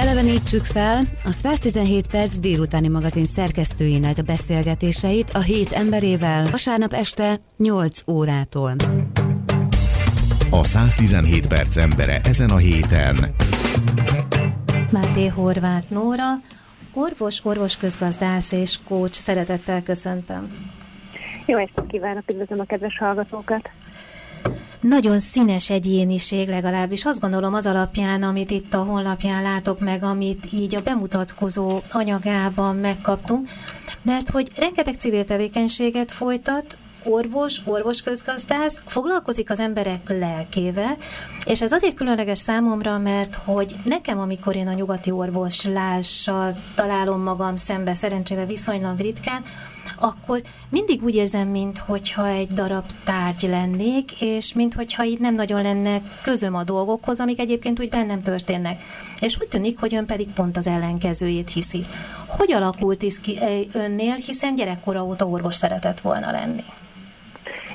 Elevenítsük fel a 117 perc délutáni magazin szerkesztőinek beszélgetéseit a hét emberével vasárnap este 8 órától. A 117 perc embere ezen a héten. Máté Horváth Nóra, orvos, orvos közgazdász és kócs, szeretettel köszöntöm. Jó estét kívánok, üdvözlöm a kedves hallgatókat! Nagyon színes egyéniség, legalábbis. Azt gondolom az alapján, amit itt a honlapján látok meg, amit így a bemutatkozó anyagában megkaptunk, mert hogy rengeteg civil tevékenységet folytat, orvos, orvosközgazdász foglalkozik az emberek lelkével, és ez azért különleges számomra, mert hogy nekem, amikor én a nyugati orvoslással találom magam szembe, szerencsére viszonylag ritkán, akkor mindig úgy érzem, mintha egy darab tárgy lennék, és mintha így nem nagyon lenne közöm a dolgokhoz, amik egyébként úgy bennem történnek. És úgy tűnik, hogy ön pedig pont az ellenkezőjét hiszi. Hogy alakult ez ki eh, önnél, hiszen gyerekkora óta orvos szeretett volna lenni?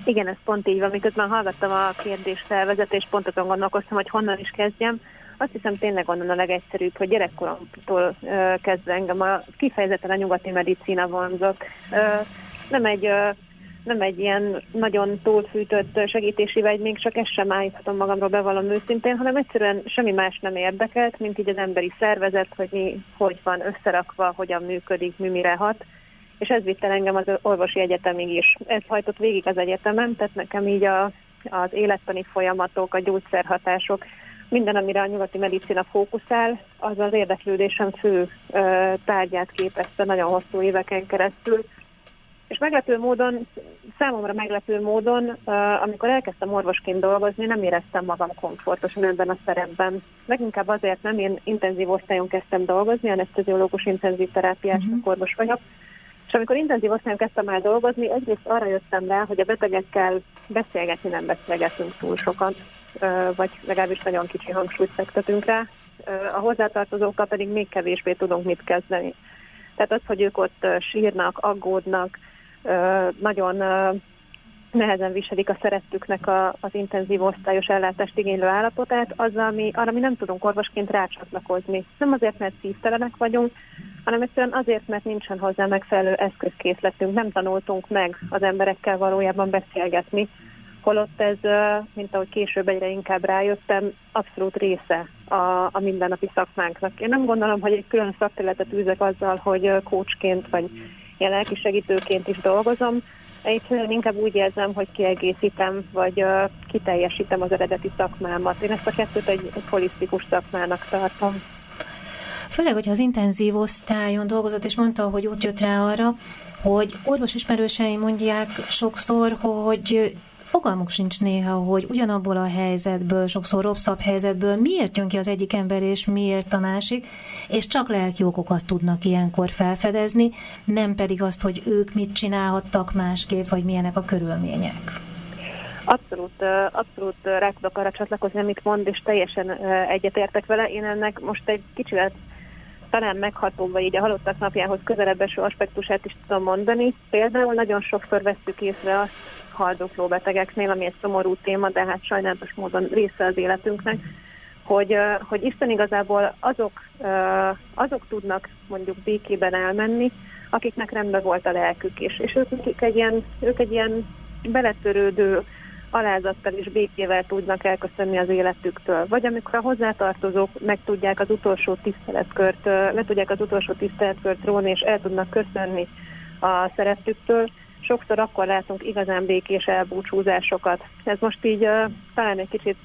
Igen, ez pont így van. Miközben hallgattam a kérdés felvezetést, pont azon gondolkoztam, hogy honnan is kezdjem. Azt hiszem tényleg onnan a legegyszerűbb, hogy gyerekkoromtól kezdve engem a, kifejezetten a nyugati medicína vonzott. Nem egy nem egy ilyen nagyon túlfűtött segítési vagy még csak ezt sem állíthatom magamról bevallom őszintén, hanem egyszerűen semmi más nem érdekelt, mint így az emberi szervezet, hogy mi hogy van összerakva, hogyan működik, mi mire hat és ez vitt el engem az orvosi egyetemig is. Ez hajtott végig az egyetemem, tehát nekem így a, az élettani folyamatok, a gyógyszerhatások, minden, amire a nyugati medicina fókuszál, az az érdeklődésem fő tárgyát képezte nagyon hosszú éveken keresztül. És meglepő módon, számomra meglepő módon, amikor elkezdtem orvosként dolgozni, nem éreztem magam komfortosan ebben a szerepben. Leginkább azért nem, én intenzív osztályon kezdtem dolgozni, anesteziológus intenzív terápiás uh-huh. orvos vagyok, és amikor intenzív osztályon kezdtem el dolgozni, egyrészt arra jöttem rá, hogy a betegekkel beszélgetni nem beszélgetünk túl sokat, vagy legalábbis nagyon kicsi hangsúlyt fektetünk rá. A hozzátartozókkal pedig még kevésbé tudunk mit kezdeni. Tehát az, hogy ők ott sírnak, aggódnak, nagyon nehezen viselik a szerettüknek a, az intenzív osztályos ellátást igénylő állapotát, azzal mi, arra mi nem tudunk orvosként rácsatlakozni. Nem azért, mert szívtelenek vagyunk, hanem egyszerűen azért, mert nincsen hozzá megfelelő eszközkészletünk, nem tanultunk meg az emberekkel valójában beszélgetni, holott ez, mint ahogy később egyre inkább rájöttem, abszolút része a, a mindennapi szakmánknak. Én nem gondolom, hogy egy külön szakterületet űzek azzal, hogy kócsként vagy ilyen lelki segítőként is dolgozom, Egyszerűen inkább úgy érzem, hogy kiegészítem, vagy uh, kiteljesítem az eredeti szakmámat. Én ezt a kettőt egy, egy holisztikus szakmának tartom. Főleg, hogyha az intenzív osztályon dolgozott, és mondta, hogy ott jött rá arra, hogy orvosismerőseim mondják sokszor, hogy fogalmuk sincs néha, hogy ugyanabból a helyzetből, sokszor rosszabb helyzetből miért jön ki az egyik ember, és miért a másik, és csak lelki okokat tudnak ilyenkor felfedezni, nem pedig azt, hogy ők mit csinálhattak másképp, vagy milyenek a körülmények. Abszolút, abszolút rá tudok arra csatlakozni, amit mond, és teljesen egyetértek vele. Én ennek most egy kicsit talán megható, vagy így a halottak napjához közelebb eső aspektusát is tudom mondani. Például nagyon sokszor veszük észre azt haldokló betegeknél, ami egy szomorú téma, de hát sajnálatos módon része az életünknek, hogy, hogy Isten igazából azok, azok tudnak mondjuk békében elmenni, akiknek rendben volt a lelkük is. És ők egy ilyen, ők egy ilyen beletörődő, alázattal és békével tudnak elköszönni az életüktől. Vagy amikor a hozzátartozók meg tudják az utolsó tiszteletkört, le tudják az utolsó tiszteletkört róni, és el tudnak köszönni a szerettüktől, sokszor akkor látunk igazán békés elbúcsúzásokat. Ez most így uh, talán egy kicsit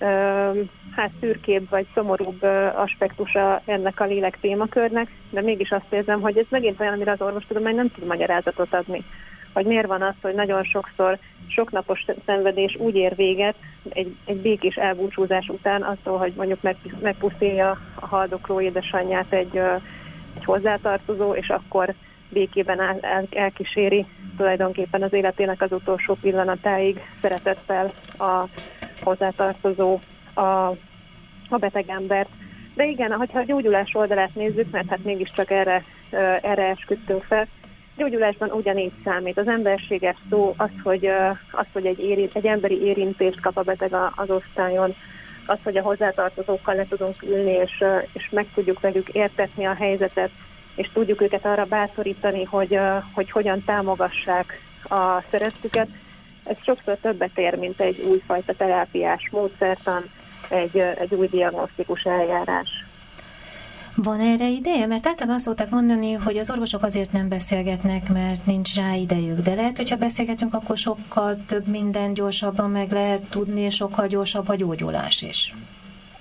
uh, hát szürkébb vagy szomorúbb uh, aspektusa ennek a lélek témakörnek, de mégis azt érzem, hogy ez megint olyan, amire az orvostudomány nem tud magyarázatot adni hogy miért van az, hogy nagyon sokszor soknapos szenvedés úgy ér véget egy, egy békés elbúcsúzás után attól, hogy mondjuk meg, megpusztítja a haldokló édesanyját egy, egy hozzátartozó, és akkor békében el, el, elkíséri tulajdonképpen az életének az utolsó pillanatáig szeretettel a hozzátartozó a, a beteg embert. De igen, ha a gyógyulás oldalát nézzük, mert hát mégiscsak erre, erre esküdtünk fel, gyógyulásban ugyanígy számít. Az emberséges szó az, hogy, az, hogy egy, éri, egy emberi érintést kap a beteg az osztályon, az, hogy a hozzátartozókkal le tudunk ülni, és, és meg tudjuk velük értetni a helyzetet, és tudjuk őket arra bátorítani, hogy, hogy hogyan támogassák a szerettüket, ez sokszor többet ér, mint egy újfajta terápiás módszertan, egy, egy új diagnosztikus eljárás. Van erre ideje? Mert általában azt szokták mondani, hogy az orvosok azért nem beszélgetnek, mert nincs rá idejük. De lehet, hogyha beszélgetünk, akkor sokkal több minden gyorsabban meg lehet tudni, és sokkal gyorsabb a gyógyulás is.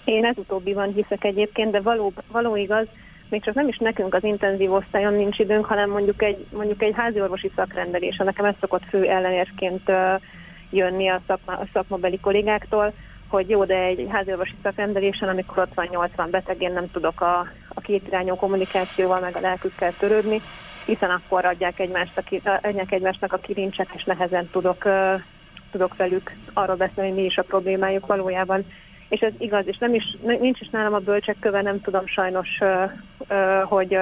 Én ez utóbbiban hiszek egyébként, de való, való igaz, még csak nem is nekünk az intenzív osztályon nincs időnk, hanem mondjuk egy, mondjuk egy házi orvosi szakrendelés. Nekem ez szokott fő ellenérként jönni a, szakma, a szakmabeli kollégáktól, hogy jó, de egy orvosi szakrendelésen, amikor ott van 80 beteg, én nem tudok a, a két irányú kommunikációval meg a lelkükkel törődni, hiszen akkor adják, egymást a, adják egymásnak a kirincsek, és nehezen tudok, tudok velük arról beszélni, hogy mi is a problémájuk valójában és ez igaz, és nem is, nincs is nálam a bölcsekköve, nem tudom sajnos, hogy,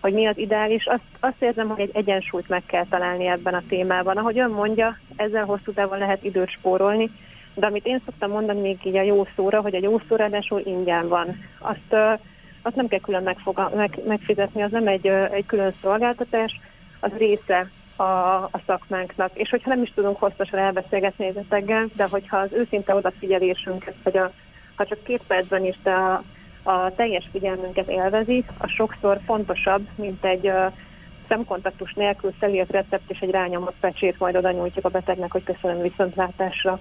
hogy mi az ideális. Azt, azt érzem, hogy egy egyensúlyt meg kell találni ebben a témában. Ahogy ön mondja, ezzel hosszú távon lehet időt spórolni, de amit én szoktam mondani még így a jó szóra, hogy a jó szó ráadásul ingyen van. Azt, azt nem kell külön megfoga, meg, megfizetni, az nem egy, egy külön szolgáltatás, az része a, a szakmánknak. És hogyha nem is tudunk hosszasan elbeszélgetni beteggel, de hogyha az őszinte odafigyelésünket, vagy a, ha csak két percben is de a, a teljes figyelmünket élvezi, az sokszor fontosabb, mint egy uh, szemkontaktus nélkül szelírt recept és egy rányomott pecsét majd oda nyújtjuk a betegnek, hogy köszönöm viszontlátásra.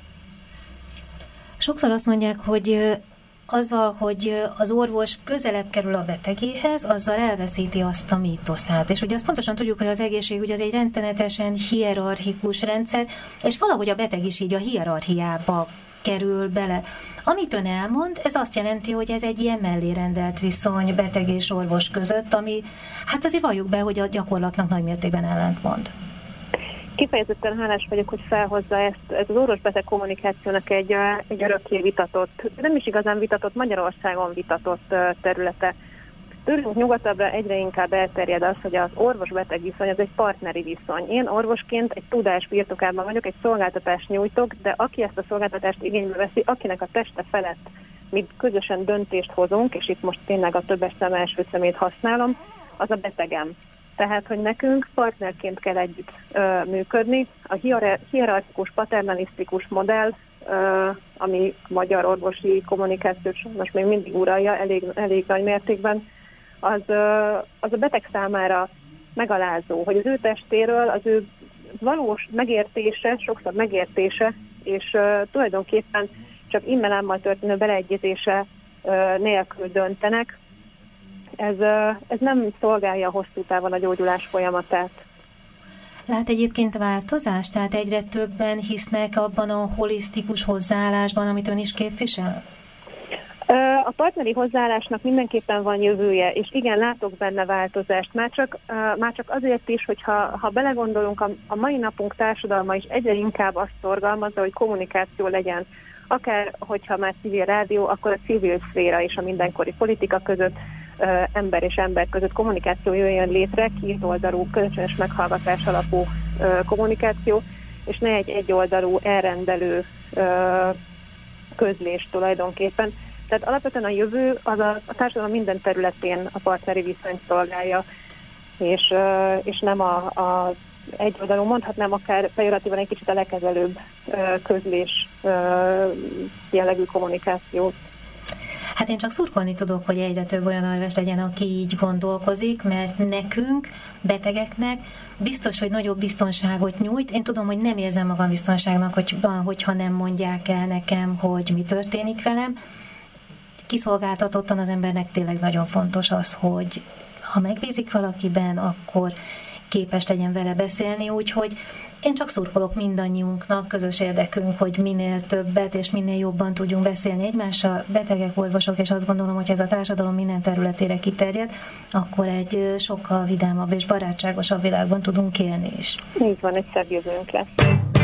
Sokszor azt mondják, hogy azzal, hogy az orvos közelebb kerül a betegéhez, azzal elveszíti azt a mítoszát. És ugye azt pontosan tudjuk, hogy az egészségügy az egy rendtenetesen hierarchikus rendszer, és valahogy a beteg is így a hierarchiába kerül bele. Amit ön elmond, ez azt jelenti, hogy ez egy ilyen mellérendelt viszony beteg és orvos között, ami hát azért valljuk be, hogy a gyakorlatnak nagy mértékben ellentmond. Kifejezetten hálás vagyok, hogy felhozza ezt. Ez az orvos-beteg kommunikációnak egy, egy örökké vitatott, nem is igazán vitatott, Magyarországon vitatott területe. Tőlünk nyugatabbra egyre inkább elterjed az, hogy az orvos-beteg viszony az egy partneri viszony. Én orvosként egy tudás birtokában vagyok, egy szolgáltatást nyújtok, de aki ezt a szolgáltatást igénybe veszi, akinek a teste felett mi közösen döntést hozunk, és itt most tényleg a többes szem első szemét használom, az a betegem. Tehát, hogy nekünk partnerként kell együtt ö, működni. A hierarchikus, paternalisztikus modell, ö, ami magyar orvosi kommunikációt most még mindig uralja elég, elég nagy mértékben, az, ö, az a beteg számára megalázó, hogy az ő testéről, az ő valós megértése, sokszor megértése, és ö, tulajdonképpen csak immelámmal történő beleegyezése ö, nélkül döntenek, ez, ez nem szolgálja hosszú távon a gyógyulás folyamatát. Lát egyébként változást? Tehát egyre többen hisznek abban a holisztikus hozzáállásban, amit ön is képvisel? A partneri hozzáállásnak mindenképpen van jövője, és igen, látok benne változást. Már csak, már csak azért is, hogyha ha belegondolunk, a, a mai napunk társadalma is egyre inkább azt szorgalmazza, hogy kommunikáció legyen. Akár, hogyha már civil rádió, akkor a civil szféra és a mindenkori politika között ember és ember között kommunikáció jöjjön létre, két oldalú, kölcsönös meghallgatás alapú kommunikáció, és ne egy egyoldalú, elrendelő közlés tulajdonképpen. Tehát alapvetően a jövő az a, a társadalom minden területén a partneri viszonyt szolgálja, és, és nem a, a egy oldalú, mondhatnám akár pejoratívan egy kicsit a lekezelőbb közlés jellegű kommunikációt. Hát én csak szurkolni tudok, hogy egyre több olyan orvos legyen, aki így gondolkozik, mert nekünk, betegeknek biztos, hogy nagyobb biztonságot nyújt. Én tudom, hogy nem érzem magam biztonságnak, hogy, hogyha nem mondják el nekem, hogy mi történik velem. Kiszolgáltatottan az embernek tényleg nagyon fontos az, hogy ha megbízik valakiben, akkor képes legyen vele beszélni, úgyhogy én csak szurkolok mindannyiunknak, közös érdekünk, hogy minél többet és minél jobban tudjunk beszélni egymással, betegek, orvosok, és azt gondolom, hogy ez a társadalom minden területére kiterjed, akkor egy sokkal vidámabb és barátságosabb világban tudunk élni is. Így van, egy szebb jövőnk lesz.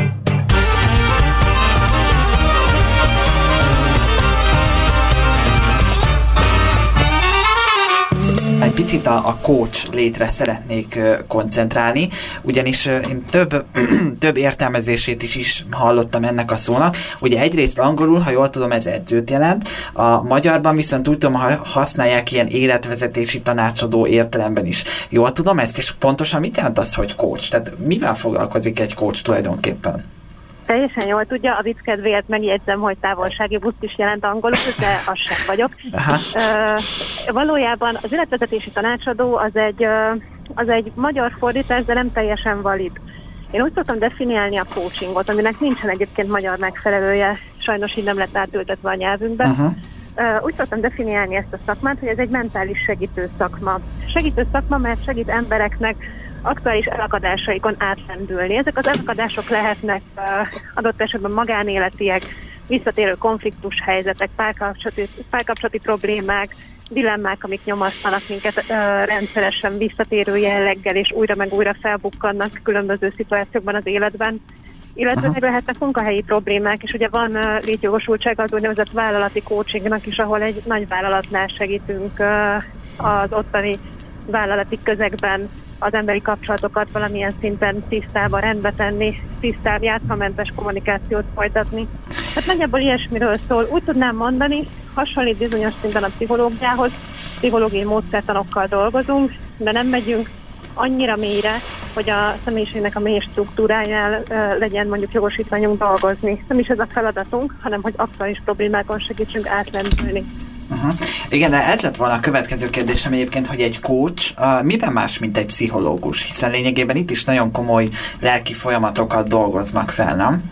Picit a, a coach létre szeretnék koncentrálni, ugyanis én több, több értelmezését is, is hallottam ennek a szónak. Ugye egyrészt angolul, ha jól tudom, ez edzőt jelent, a magyarban viszont úgy tudom, használják ilyen életvezetési tanácsadó értelemben is. Jól tudom ezt, és pontosan mit jelent az, hogy coach? Tehát mivel foglalkozik egy coach tulajdonképpen? Teljesen jól tudja, a vicc kedvéért megjegyzem, hogy távolsági busz is jelent angolul, de az sem vagyok. Aha. Uh, valójában az életvezetési tanácsadó az egy, az egy magyar fordítás, de nem teljesen valid. Én úgy szoktam definiálni a coachingot, aminek nincsen egyébként magyar megfelelője, sajnos így nem lett átültetve a nyelvünkbe. Uh-huh. Uh, úgy szoktam definiálni ezt a szakmát, hogy ez egy mentális segítő szakma. Segítő szakma, mert segít embereknek aktuális elakadásaikon átlendülni. Ezek az elakadások lehetnek uh, adott esetben magánéletiek, visszatérő konfliktus helyzetek, párkapcsolati, párkapcsolati problémák, dilemmák, amik nyomasztanak minket uh, rendszeresen visszatérő jelleggel, és újra meg újra felbukkannak különböző szituációkban az életben. Illetve meg lehetnek munkahelyi problémák, és ugye van uh, létjogosultság az úgynevezett vállalati coachingnak is, ahol egy nagy vállalatnál segítünk uh, az ottani vállalati közegben az emberi kapcsolatokat valamilyen szinten tisztába rendbe tenni, tisztább, játszamentes kommunikációt folytatni. Hát nagyjából ilyesmiről szól. Úgy tudnám mondani, hasonlít bizonyos szinten a pszichológiához, pszichológiai módszertanokkal dolgozunk, de nem megyünk annyira mélyre, hogy a személyiségnek a mély struktúrájánál uh, legyen mondjuk jogosítványunk dolgozni. Nem is ez a feladatunk, hanem hogy aktuális problémákon segítsünk átlendülni. Uh-huh. Igen, de ez lett volna a következő kérdésem egyébként, hogy egy coach uh, miben más, mint egy pszichológus? Hiszen lényegében itt is nagyon komoly lelki folyamatokat dolgoznak fel, nem?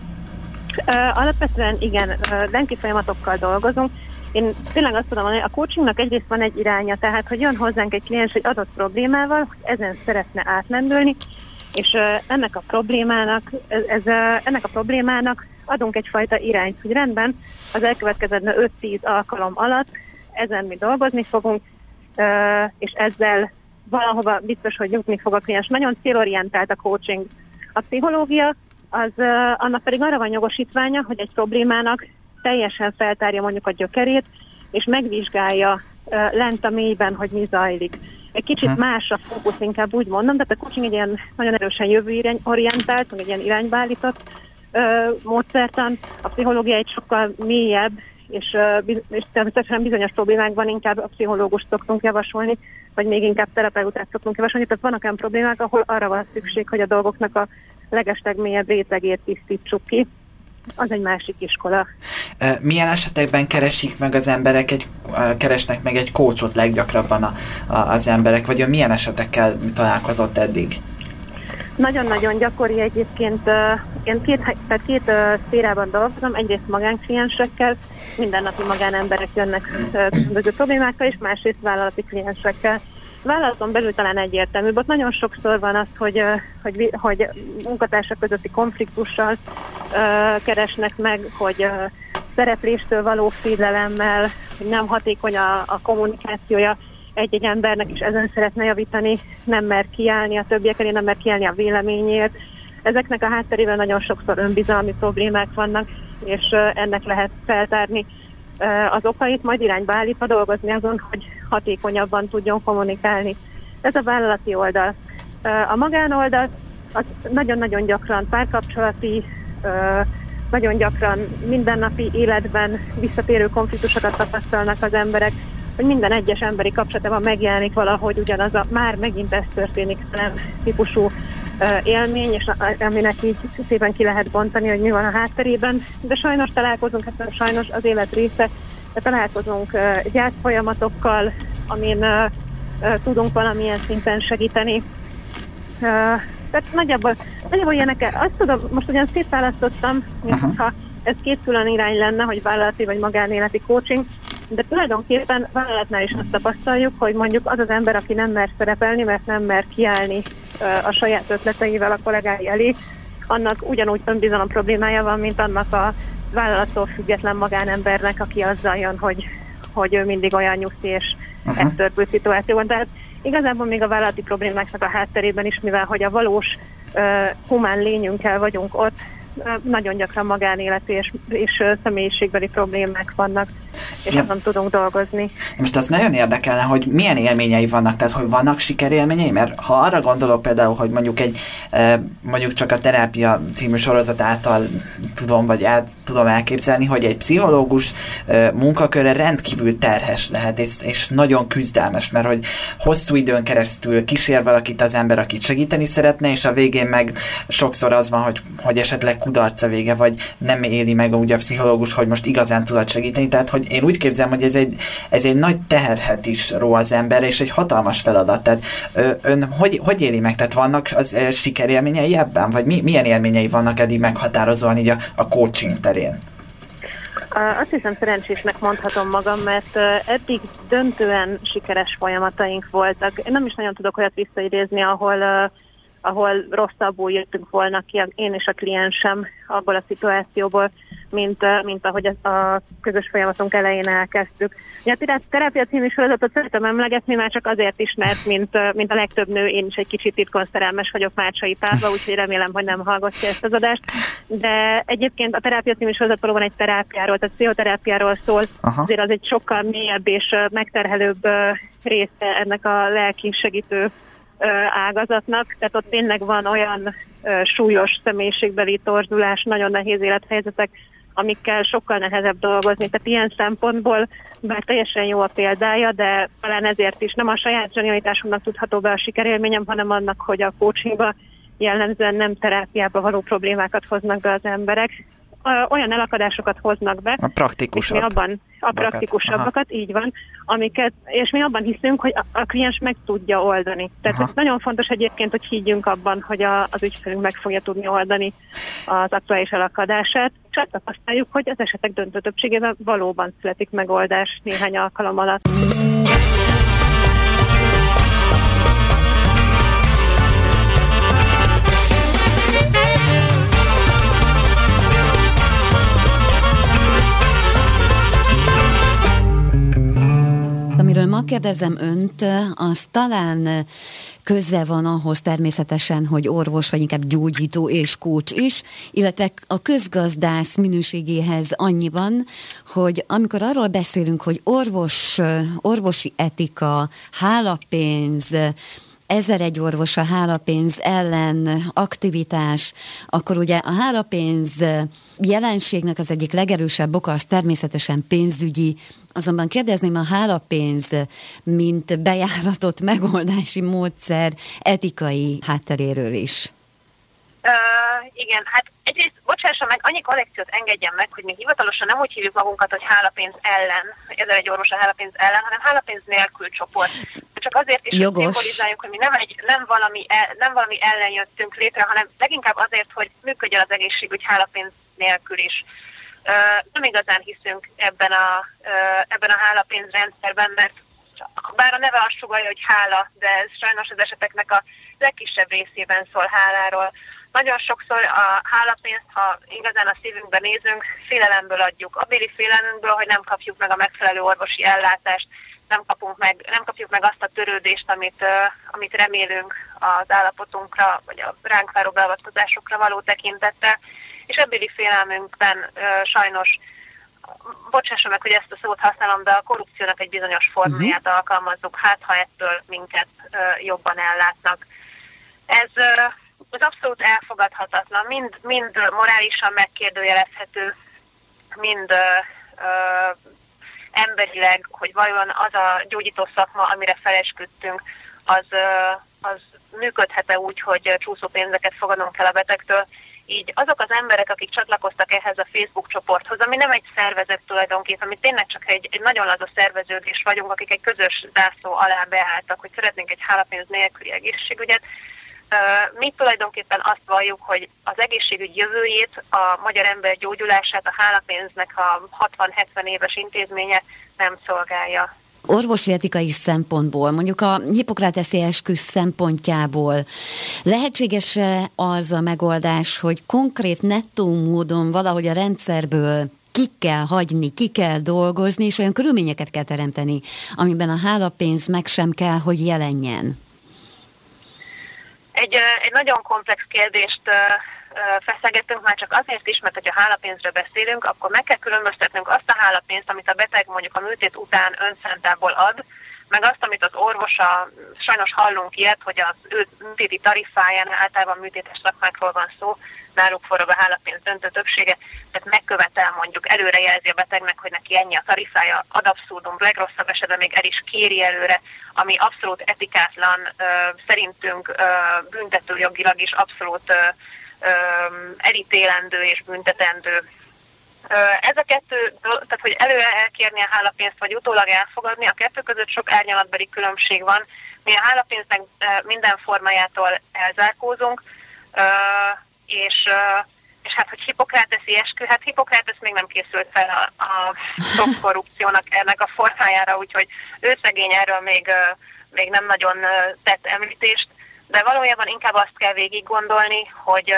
Uh, alapvetően igen, uh, lelki folyamatokkal dolgozunk. Én tényleg azt tudom mondani, a coachingnak egyrészt van egy iránya, tehát hogy jön hozzánk egy kliens egy adott problémával, hogy ezen szeretne átlendülni, és uh, ennek a problémának, ez, ez, uh, ennek a problémának adunk egyfajta irányt, hogy rendben az elkövetkező 5-10 alkalom alatt ezen mi dolgozni fogunk, és ezzel valahova biztos, hogy jutni fog a kliens. Nagyon célorientált a coaching. A pszichológia, az, annak pedig arra van jogosítványa, hogy egy problémának teljesen feltárja mondjuk a gyökerét, és megvizsgálja lent a mélyben, hogy mi zajlik. Egy kicsit ha. más a fókusz, inkább úgy mondom, de a coaching egy ilyen nagyon erősen jövőorientált, egy ilyen iránybeállított módszertan, a pszichológia egy sokkal mélyebb és, és természetesen bizonyos problémákban inkább a pszichológust szoktunk javasolni, vagy még inkább terapeutát szoktunk javasolni. Tehát vannak olyan problémák, ahol arra van szükség, hogy a dolgoknak a legesleg mélyebb rétegét tisztítsuk ki. Az egy másik iskola. Milyen esetekben keresik meg az emberek, egy, keresnek meg egy kócsot leggyakrabban a, a, az emberek, vagy milyen esetekkel találkozott eddig? Nagyon-nagyon gyakori egyébként, én két, tehát két szférában dolgozom, egyrészt magánkliensekkel, mindennapi magánemberek jönnek különböző problémákkal, és másrészt vállalati kliensekkel. Vállalaton belül talán egyértelmű, ott nagyon sokszor van az, hogy, hogy, hogy munkatársak közötti konfliktussal keresnek meg, hogy szerepléstől való félelemmel, hogy nem hatékony a, a kommunikációja, egy-egy embernek is ezen szeretne javítani, nem mer kiállni a többiek nem mer kiállni a véleményért. Ezeknek a hátterében nagyon sokszor önbizalmi problémák vannak, és ennek lehet feltárni az okait, majd irányba állítva dolgozni azon, hogy hatékonyabban tudjon kommunikálni. Ez a vállalati oldal. A magánoldal az nagyon-nagyon gyakran párkapcsolati, nagyon gyakran mindennapi életben visszatérő konfliktusokat tapasztalnak az emberek, hogy minden egyes emberi kapcsolatban megjelenik valahogy ugyanaz a már megint ez történik nem típusú élmény, és aminek így szépen ki lehet bontani, hogy mi van a hátterében, de sajnos találkozunk, hát nem sajnos az élet része, de találkozunk gyászfolyamatokkal, amin tudunk valamilyen szinten segíteni. Tehát nagyjából, nagyjából ilyenek, azt tudom, most ugyan szétválasztottam, mintha ez két külön irány lenne, hogy vállalati vagy magánéleti coaching, de tulajdonképpen vállalatnál is azt tapasztaljuk, hogy mondjuk az az ember, aki nem mer szerepelni, mert nem mer kiállni a saját ötleteivel a kollégái elé, annak ugyanúgy önbizalom problémája van, mint annak a vállalattól független magánembernek, aki azzal jön, hogy, hogy ő mindig olyan nyugti és uh-huh. ettörpő szituációban. Tehát igazából még a vállalati problémáknak a hátterében is, mivel hogy a valós uh, humán lényünkkel vagyunk ott, nagyon gyakran magánéleti és, és személyiségbeli problémák vannak. És ja. azon tudunk dolgozni. Most az nagyon érdekelne, hogy milyen élményei vannak, tehát hogy vannak sikerélményei, mert ha arra gondolok például, hogy mondjuk egy mondjuk csak a terápia című sorozat által tudom, vagy el tudom elképzelni, hogy egy pszichológus munkaköre rendkívül terhes lehet, és, és nagyon küzdelmes, mert hogy hosszú időn keresztül kísér valakit az ember, akit segíteni szeretne, és a végén meg sokszor az van, hogy, hogy esetleg kudarca vége, vagy nem éli meg úgy a pszichológus, hogy most igazán tudod segíteni. Tehát, hogy én úgy képzelem, hogy ez egy, ez egy nagy teherhet is ró az ember, és egy hatalmas feladat. Tehát ön hogy, hogy éli meg? Tehát vannak az sikerélményei ebben? Vagy mi, milyen élményei vannak eddig meghatározóan így a, a coaching terén? Azt hiszem szerencsésnek mondhatom magam, mert eddig döntően sikeres folyamataink voltak. Én nem is nagyon tudok olyat visszaidézni, ahol ahol rosszabbul jöttünk volna ki én és a kliensem abból a szituációból, mint, mint ahogy a közös folyamatunk elején elkezdtük. Ja, a terápia című sorozatot szeretem emlegetni, már csak azért is, mert mint, mint a legtöbb nő, én is egy kicsit titkon szerelmes vagyok Mácsai Pálba, úgyhogy remélem, hogy nem hallgatja ezt az adást. De egyébként a terápia című sorozat valóban egy terápiáról, tehát pszichoterápiáról szól, Aha. azért az egy sokkal mélyebb és megterhelőbb része ennek a lelki segítő ágazatnak, tehát ott tényleg van olyan súlyos személyiségbeli torzulás, nagyon nehéz élethelyzetek, amikkel sokkal nehezebb dolgozni. Tehát ilyen szempontból bár teljesen jó a példája, de talán ezért is nem a saját zsenialitásomnak tudható be a sikerélményem, hanem annak, hogy a coachingba jellemzően nem terápiába való problémákat hoznak be az emberek, olyan elakadásokat hoznak be. A praktikusabb. mi abban, a praktikusabbakat, Aha. így van, amiket, és mi abban hiszünk, hogy a, a kliens meg tudja oldani. Tehát ez nagyon fontos egyébként, hogy higgyünk abban, hogy a, az ügyfelünk meg fogja tudni oldani az aktuális elakadását, és azt tapasztaljuk, hogy az esetek döntő többségében valóban születik megoldás néhány alkalom alatt. Amiről ma kérdezem önt, az talán köze van ahhoz természetesen, hogy orvos, vagy inkább gyógyító és kócs is, illetve a közgazdász minőségéhez annyiban, hogy amikor arról beszélünk, hogy orvos, orvosi etika, hálapénz, ezer egy orvos a hálapénz ellen aktivitás, akkor ugye a hálapénz jelenségnek az egyik legerősebb oka az természetesen pénzügyi, azonban kérdezném a hálapénz, mint bejáratott megoldási módszer etikai hátteréről is. Uh, igen, hát egyrészt, bocsássa meg, annyi kollekciót engedjen meg, hogy mi hivatalosan nem úgy hívjuk magunkat, hogy hálapénz ellen, hogy ezer egy orvos a hálapénz ellen, hanem hálapénz nélkül csoport. Csak azért is Jogos. szimbolizáljuk, hogy mi nem, egy, nem, valami, el, nem valami ellen jöttünk létre, hanem leginkább azért, hogy működjön az egészségügy hálapénz nélkül is. Nem igazán hiszünk ebben a, ebben a hálapénzrendszerben, mert bár a neve azt sugalja, hogy hála, de ez sajnos az eseteknek a legkisebb részében szól háláról. Nagyon sokszor a hálapénzt, ha igazán a szívünkbe nézünk, félelemből adjuk. A béli félelmünkből, hogy nem kapjuk meg a megfelelő orvosi ellátást, nem, kapunk meg, nem kapjuk meg azt a törődést, amit, uh, amit remélünk az állapotunkra, vagy a ránk váró beavatkozásokra való tekintettel. És ebbéli félelmünkben uh, sajnos bocsássa meg, hogy ezt a szót használom, de a korrupciónak egy bizonyos formáját uh-huh. alkalmazzuk, hát ha ettől minket uh, jobban ellátnak. Ez uh, az abszolút elfogadhatatlan, mind, mind morálisan megkérdőjelezhető, mind uh, emberileg, hogy vajon az a gyógyító szakma, amire felesküdtünk, az, az működhet-e úgy, hogy csúszó pénzeket fogadunk el a betegtől. Így azok az emberek, akik csatlakoztak ehhez a Facebook csoporthoz, ami nem egy szervezet tulajdonképpen, ami tényleg csak egy, egy nagyon laza szerveződés vagyunk, akik egy közös zászló alá beálltak, hogy szeretnénk egy hálapénz nélküli egészségügyet, mi tulajdonképpen azt valljuk, hogy az egészségügy jövőjét, a magyar ember gyógyulását a hálapénznek a 60-70 éves intézménye nem szolgálja. Orvosi etikai szempontból, mondjuk a hipokráteszi esküsz szempontjából lehetséges az a megoldás, hogy konkrét nettó módon valahogy a rendszerből ki kell hagyni, ki kell dolgozni, és olyan körülményeket kell teremteni, amiben a hálapénz meg sem kell, hogy jelenjen? Egy, egy nagyon komplex kérdést feszegetünk, már csak azért is, mert hogyha hálapénzről beszélünk, akkor meg kell különböztetnünk azt a hálapénzt, amit a beteg mondjuk a műtét után önszentából ad, meg azt, amit az orvosa, sajnos hallunk ilyet, hogy az ő műtéti tarifáján általában műtétes szakmákról van szó, náluk forog a hálapénz döntő többsége, tehát megkövetel mondjuk, előrejelzi a betegnek, hogy neki ennyi a tarifája, ad abszurdum, legrosszabb esetben még el is kéri előre, ami abszolút etikátlan, szerintünk büntetőjogilag is abszolút elítélendő és büntetendő ez a kettő, tehát hogy előre elkérni a hálapénzt, vagy utólag elfogadni, a kettő között sok árnyalatbeli különbség van. Mi a hálapénznek minden formájától elzárkózunk, és, és hát, hogy Hipokráteszi eskü, hát Hipokrátesz még nem készült fel a, a korrupciónak ennek a formájára, úgyhogy ő szegény erről még, még nem nagyon tett említést, de valójában inkább azt kell végig gondolni, hogy,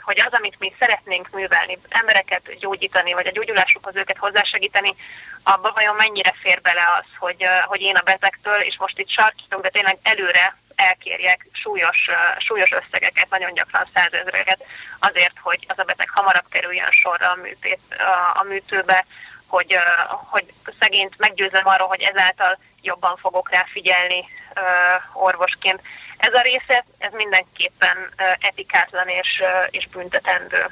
hogy az, amit mi szeretnénk művelni, embereket gyógyítani, vagy a gyógyulásukhoz őket hozzásegíteni, abban vajon mennyire fér bele az, hogy, hogy én a betegtől, és most itt sarkítunk, de tényleg előre elkérjek súlyos, súlyos összegeket, nagyon gyakran százezreket azért, hogy az a beteg hamarabb kerüljön sorra a, műtét, a, a műtőbe, hogy, hogy szegényt meggyőzem arról, hogy ezáltal jobban fogok rá figyelni orvosként. Ez a része, ez mindenképpen etikátlan és, és büntetendő.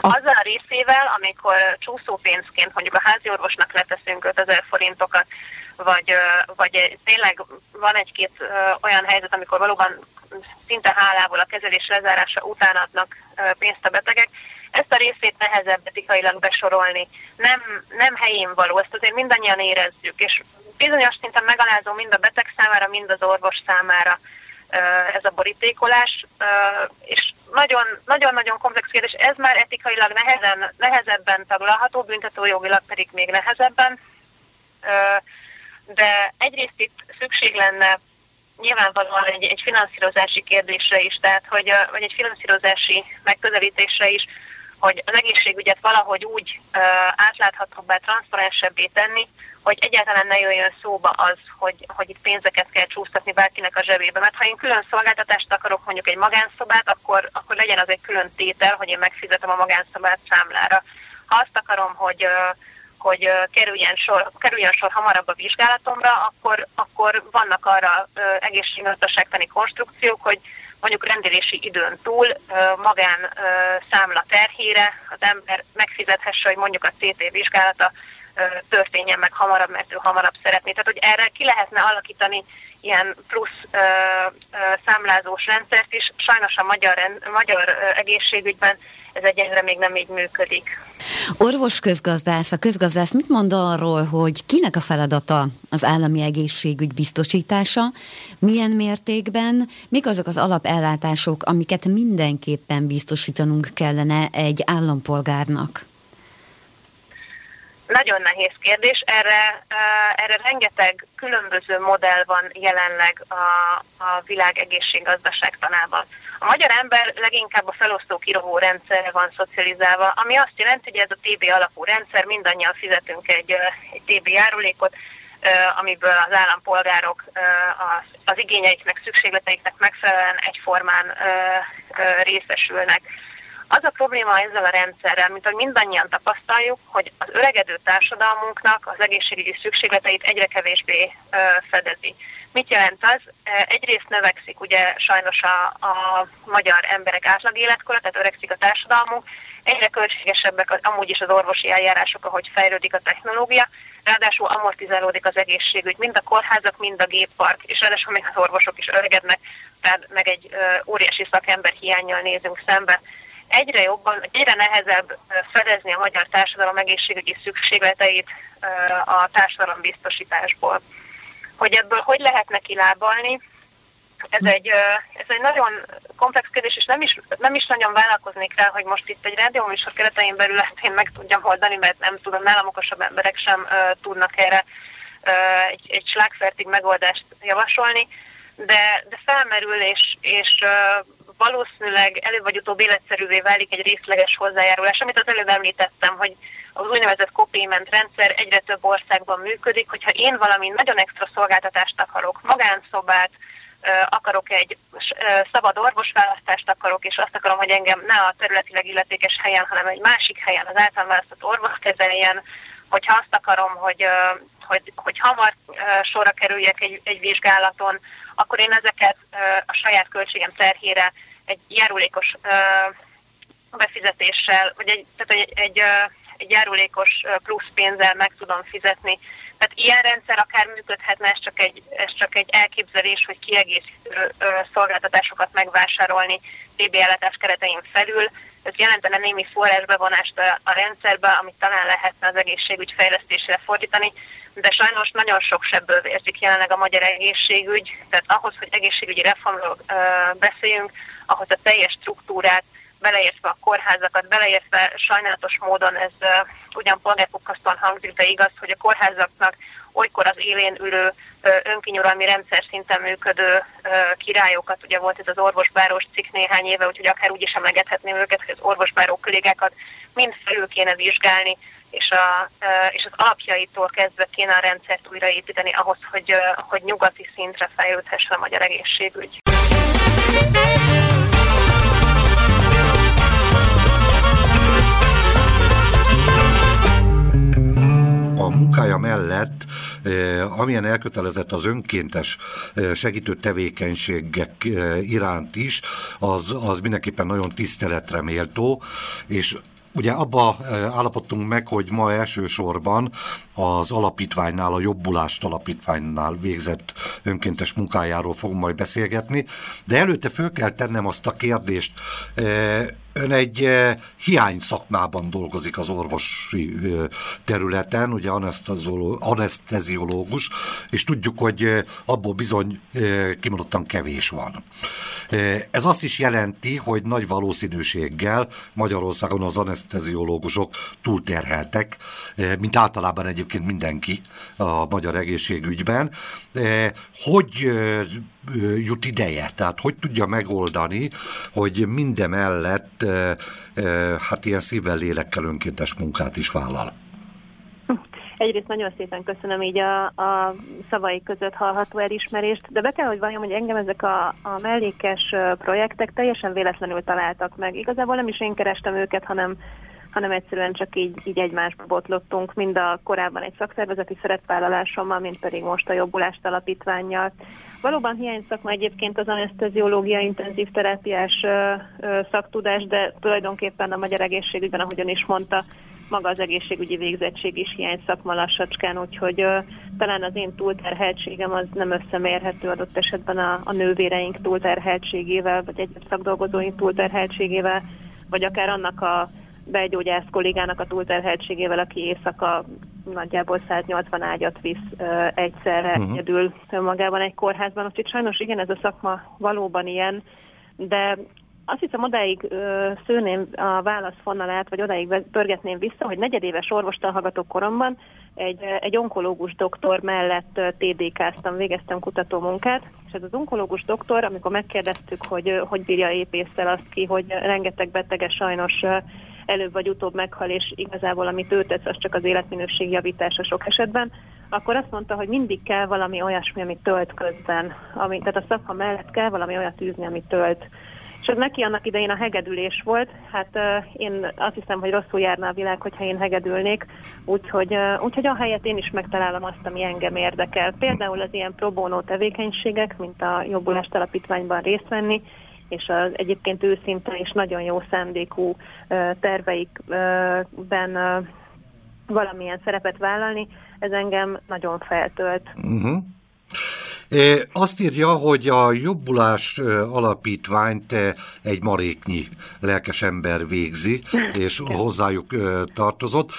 Azzal a részével, amikor csúszópénzként mondjuk a házi orvosnak leteszünk 5000 forintokat, vagy, vagy tényleg van egy-két olyan helyzet, amikor valóban szinte hálából a kezelés lezárása után adnak pénzt a betegek, ezt a részét nehezebb etikailag besorolni. Nem, nem helyén való, ezt azért mindannyian érezzük, és bizonyos szinten megalázó mind a beteg számára, mind az orvos számára ez a borítékolás, és nagyon-nagyon komplex kérdés, ez már etikailag nehezen, nehezebben taglalható, büntetőjogilag pedig még nehezebben, de egyrészt itt szükség lenne nyilvánvalóan egy, egy finanszírozási kérdésre is, tehát hogy, vagy egy finanszírozási megközelítésre is, hogy az egészségügyet valahogy úgy átláthatóbbá, transzparensebbé tenni, hogy egyáltalán ne jöjjön szóba az, hogy, hogy itt pénzeket kell csúsztatni bárkinek a zsebébe. Mert ha én külön szolgáltatást akarok, mondjuk egy magánszobát, akkor, akkor legyen az egy külön tétel, hogy én megfizetem a magánszobát számlára. Ha azt akarom, hogy, hogy kerüljen sor, kerüljen sor hamarabb a vizsgálatomra, akkor, akkor vannak arra egészséggazdaságtani konstrukciók, hogy mondjuk rendelési időn túl magán számla terhére az ember megfizethesse, hogy mondjuk a CT vizsgálata történjen meg hamarabb, mert ő hamarabb szeretné. Tehát, hogy erre ki lehetne alakítani ilyen plusz ö, ö, számlázós rendszert is. Sajnos a magyar, magyar ö, egészségügyben ez egyelőre még nem így működik. Orvos közgazdász, a közgazdász mit mond arról, hogy kinek a feladata az állami egészségügy biztosítása, milyen mértékben, mik azok az alapellátások, amiket mindenképpen biztosítanunk kellene egy állampolgárnak? Nagyon nehéz kérdés. Erre, erre rengeteg különböző modell van jelenleg a, a világ egészséggazdaságtanában. A magyar ember leginkább a felosztó kirovó rendszerre van szocializálva, ami azt jelenti, hogy ez a TB alapú rendszer, mindannyian fizetünk egy, egy TB járulékot, amiből az állampolgárok az, az igényeiknek, szükségleteiknek megfelelően egyformán részesülnek. Az a probléma ezzel a rendszerrel, mint hogy mindannyian tapasztaljuk, hogy az öregedő társadalmunknak az egészségügyi szükségleteit egyre kevésbé fedezi. Mit jelent az? Egyrészt növekszik ugye sajnos a, a magyar emberek átlag életkora, tehát öregszik a társadalmunk, egyre költségesebbek amúgy is az orvosi eljárások, ahogy fejlődik a technológia, ráadásul amortizálódik az egészségügy, mind a kórházak, mind a géppark, és ráadásul még az orvosok is öregednek, tehát meg egy óriási szakember hiányjal nézünk szembe egyre jobban, egyre nehezebb fedezni a magyar társadalom egészségügyi szükségleteit a társadalombiztosításból. Hogy ebből hogy lehetne kilábalni, ez egy, ez egy nagyon komplex kérdés, és nem is, nem is nagyon vállalkoznék rá, hogy most itt egy rádióműsor keretein belül ezt én meg tudjam oldani, mert nem tudom, nálam okosabb emberek sem uh, tudnak erre uh, egy, egy slágfertig megoldást javasolni, de, de felmerül, és, és uh, valószínűleg előbb vagy utóbb életszerűvé válik egy részleges hozzájárulás, amit az előbb említettem, hogy az úgynevezett copayment rendszer egyre több országban működik, hogyha én valami nagyon extra szolgáltatást akarok, magánszobát, akarok egy szabad orvosválasztást akarok, és azt akarom, hogy engem ne a területileg illetékes helyen, hanem egy másik helyen az által választott orvos kezeljen, hogyha azt akarom, hogy, hogy, hogy hamar sorra kerüljek egy, egy vizsgálaton, akkor én ezeket a saját költségem terhére egy járulékos befizetéssel, vagy egy, tehát egy, egy, egy járulékos plusz pénzzel meg tudom fizetni. Tehát ilyen rendszer akár működhetne, ez csak egy, ez csak egy elképzelés, hogy kiegészítő szolgáltatásokat megvásárolni TB ellátás keretein felül. Ez jelentene némi forrásbevonást a, a rendszerbe, amit talán lehetne az egészségügy fejlesztésére fordítani, de sajnos nagyon sok sebből vérzik jelenleg a magyar egészségügy, tehát ahhoz, hogy egészségügyi reformról ö, beszéljünk, ahhoz a teljes struktúrát, beleértve a kórházakat, beleértve sajnálatos módon ez uh, ugyan polgárpukkasztóan hangzik, de igaz, hogy a kórházaknak olykor az élén ülő önkinyuralmi rendszer szinten működő királyokat, ugye volt ez az orvosbáros cikk néhány éve, úgyhogy akár úgy is emlegethetném őket, hogy az orvosbáró kollégákat mind felül kéne vizsgálni, és, a, és az alapjaitól kezdve kéne a rendszert újraépíteni ahhoz, hogy, hogy nyugati szintre fejlődhessen a magyar egészségügy. Munkája mellett, amilyen elkötelezett az önkéntes segítő tevékenységek iránt is, az, az mindenképpen nagyon tiszteletre méltó, és Ugye abba állapodtunk meg, hogy ma elsősorban az alapítványnál, a Jobbulást alapítványnál végzett önkéntes munkájáról fogunk majd beszélgetni, de előtte föl kell tennem azt a kérdést, Ön egy hiány szakmában dolgozik az orvosi területen, ugye anesteziológus, és tudjuk, hogy abból bizony kimondottan kevés van. Ez azt is jelenti, hogy nagy valószínűséggel Magyarországon az anesteziológusok túlterheltek, mint általában egyébként mindenki a magyar egészségügyben. Hogy jut ideje? Tehát hogy tudja megoldani, hogy mindemellett hát ilyen szívvel, lélekkel önkéntes munkát is vállal? Egyrészt nagyon szépen köszönöm így a, a szavai között hallható elismerést, de be kell, hogy valljam, hogy engem ezek a, a mellékes projektek teljesen véletlenül találtak meg. Igazából nem is én kerestem őket, hanem hanem egyszerűen csak így, így egymásba botlottunk, mind a korábban egy szakszervezeti szerepvállalásommal, mint pedig most a jobbulást alapítványjal. Valóban hiány szakma egyébként az anesteziológia intenzív terápiás ö, ö, szaktudás, de tulajdonképpen a magyar egészségügyben, ahogyan is mondta, maga az egészségügyi végzettség is hiány szakma lassacskán, úgyhogy ö, talán az én túlterheltségem az nem összemérhető adott esetben a, a nővéreink túlterheltségével, vagy egyéb szakdolgozóink túlterheltségével, vagy akár annak a belgyógyász kollégának a túlterheltségével, aki éjszaka nagyjából 180 ágyat visz uh, egyszerre uh-huh. egyedül magában egy kórházban. Úgyhogy sajnos igen, ez a szakma valóban ilyen, de azt hiszem odáig ö, szőném a válaszfonalát, vagy odáig pörgetném vissza, hogy negyedéves orvostalhallgató koromban egy, egy onkológus doktor mellett TDK-ztam, végeztem kutatómunkát, és ez az onkológus doktor, amikor megkérdeztük, hogy hogy bírja épészel azt ki, hogy rengeteg betege sajnos előbb vagy utóbb meghal, és igazából amit ő tesz, az csak az életminőség javítása sok esetben, akkor azt mondta, hogy mindig kell valami olyasmi, ami tölt közben. Ami, tehát a szakma mellett kell valami olyat űzni, ami tölt. És az neki annak idején a hegedülés volt, hát uh, én azt hiszem, hogy rosszul járna a világ, hogyha én hegedülnék, úgyhogy, uh, úgyhogy helyet én is megtalálom azt, ami engem érdekel. Például az ilyen pro bono tevékenységek, mint a jobbulást alapítványban részt venni, és az egyébként őszinte és nagyon jó szándékú terveikben valamilyen szerepet vállalni, ez engem nagyon feltölt. Uh-huh. Azt írja, hogy a Jobbulás alapítványt egy maréknyi lelkes ember végzi, és hozzájuk tartozott.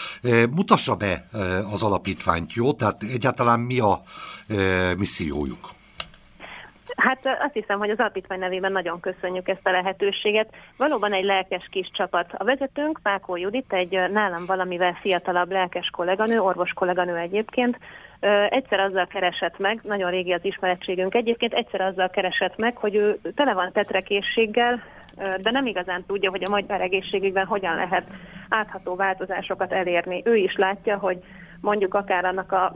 Mutassa be az alapítványt, jó? Tehát egyáltalán mi a missziójuk? Hát azt hiszem, hogy az alapítvány nevében nagyon köszönjük ezt a lehetőséget. Valóban egy lelkes kis csapat. A vezetőnk, Pákó Judit, egy nálam valamivel fiatalabb lelkes kolléganő, orvos kolléganő egyébként, egyszer azzal keresett meg, nagyon régi az ismerettségünk egyébként, egyszer azzal keresett meg, hogy ő tele van tetrekészséggel, de nem igazán tudja, hogy a magyar egészségügyben hogyan lehet átható változásokat elérni. Ő is látja, hogy mondjuk akár annak a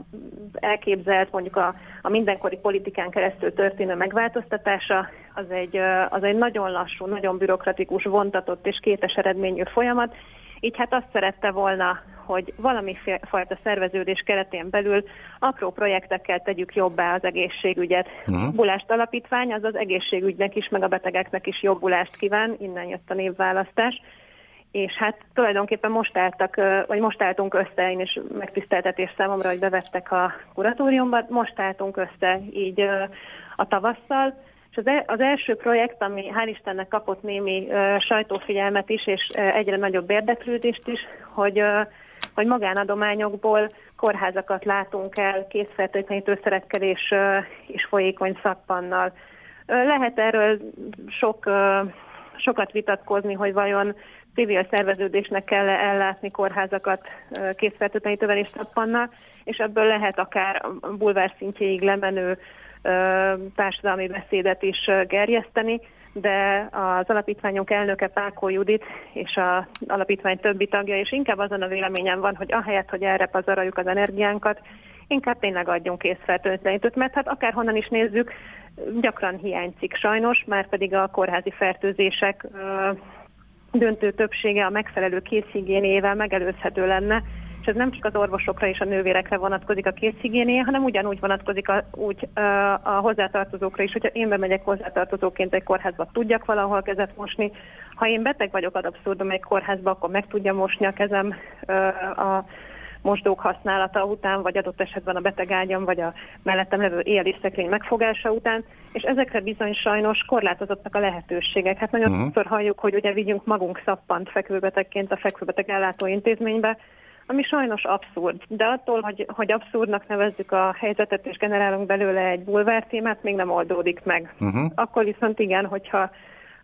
elképzelt, mondjuk a, a mindenkori politikán keresztül történő megváltoztatása, az egy, az egy nagyon lassú, nagyon bürokratikus, vontatott és kétes eredményű folyamat. Így hát azt szerette volna, hogy valami fajta szerveződés keretén belül apró projektekkel tegyük jobbá az egészségügyet. Uh-huh. Bulást alapítvány az az egészségügynek is, meg a betegeknek is jobbulást kíván, innen jött a névválasztás és hát tulajdonképpen most álltak, vagy most álltunk össze, én is megtiszteltetés számomra, hogy bevettek a kuratóriumba, most álltunk össze így a tavasszal, és az, e, az első projekt, ami hál' Istennek kapott némi sajtófigyelmet is, és egyre nagyobb érdeklődést is, hogy, hogy magánadományokból kórházakat látunk el készfertőtlenítőszerekkel és, és folyékony szappannal. Lehet erről sok, sokat vitatkozni, hogy vajon civil szerveződésnek kell ellátni kórházakat készfertőtlenítővel és tappannal, és ebből lehet akár bulvár szintjéig lemenő társadalmi beszédet is gerjeszteni, de az alapítványunk elnöke Pákó Judit és az alapítvány többi tagja, és inkább azon a véleményem van, hogy ahelyett, hogy erre pazaroljuk az energiánkat, inkább tényleg adjunk készfertőtlenítőt, mert hát akárhonnan is nézzük, gyakran hiányzik sajnos, már pedig a kórházi fertőzések döntő többsége a megfelelő készhigiénével megelőzhető lenne, és ez nem csak az orvosokra és a nővérekre vonatkozik a készhigiéné, hanem ugyanúgy vonatkozik a, úgy, a hozzátartozókra is, hogyha én bemegyek hozzátartozóként egy kórházba, tudjak valahol kezet mosni. Ha én beteg vagyok ad abszurdum egy kórházba, akkor meg tudja mosni a kezem a mosdók használata után, vagy adott esetben a beteg ágyam, vagy a mellettem levő éli szekrény megfogása után, és ezekre bizony sajnos korlátozottak a lehetőségek. Hát nagyon uh-huh. sokszor halljuk, hogy ugye vigyünk magunk szappant fekvőbetegként a fekvőbeteg ellátó intézménybe, ami sajnos abszurd. De attól, hogy, hogy abszurdnak nevezzük a helyzetet, és generálunk belőle egy bulvártémát, még nem oldódik meg. Uh-huh. Akkor viszont igen, hogyha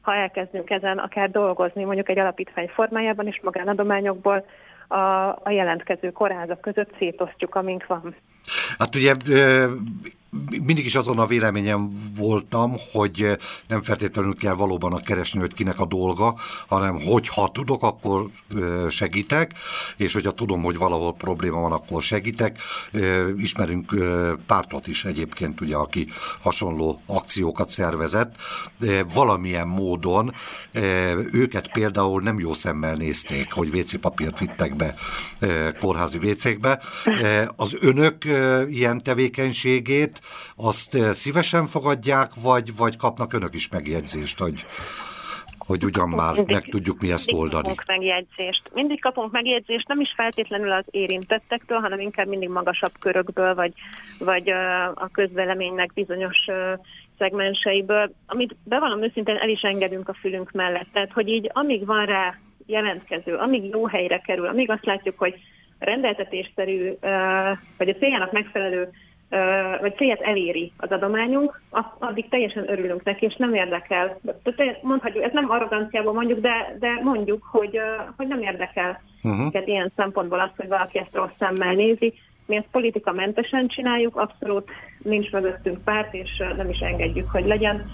ha elkezdünk ezen akár dolgozni, mondjuk egy alapítvány formájában és magánadományokból, a, a jelentkező kórházak között szétosztjuk, amink van. Hát ugye mindig is azon a véleményem voltam, hogy nem feltétlenül kell valóban a keresni, hogy kinek a dolga, hanem hogyha tudok, akkor segítek, és hogyha tudom, hogy valahol probléma van, akkor segítek. Ismerünk pártot is egyébként, ugye, aki hasonló akciókat szervezett. Valamilyen módon őket például nem jó szemmel nézték, hogy WC papírt vittek be kórházi WC-kbe. Az önök ilyen tevékenységét azt eh, szívesen fogadják, vagy, vagy kapnak önök is megjegyzést, hogy, hogy ugyan már mindig, meg tudjuk mi ezt oldani. Kapunk megjegyzést. Mindig kapunk megjegyzést, nem is feltétlenül az érintettektől, hanem inkább mindig magasabb körökből, vagy, vagy a közveleménynek bizonyos szegmenseiből, amit bevallom őszintén el is engedünk a fülünk mellett. Tehát, hogy így amíg van rá jelentkező, amíg jó helyre kerül, amíg azt látjuk, hogy rendeltetésszerű, vagy a céljának megfelelő vagy célját eléri az adományunk, addig teljesen örülünk neki, és nem érdekel. Mondhatjuk, ez nem arroganciából mondjuk, de, de mondjuk, hogy, hogy nem érdekel uh-huh. ilyen szempontból az, hogy valaki ezt rossz szemmel nézi. Mi ezt politikamentesen csináljuk, abszolút nincs mögöttünk párt, és nem is engedjük, hogy legyen.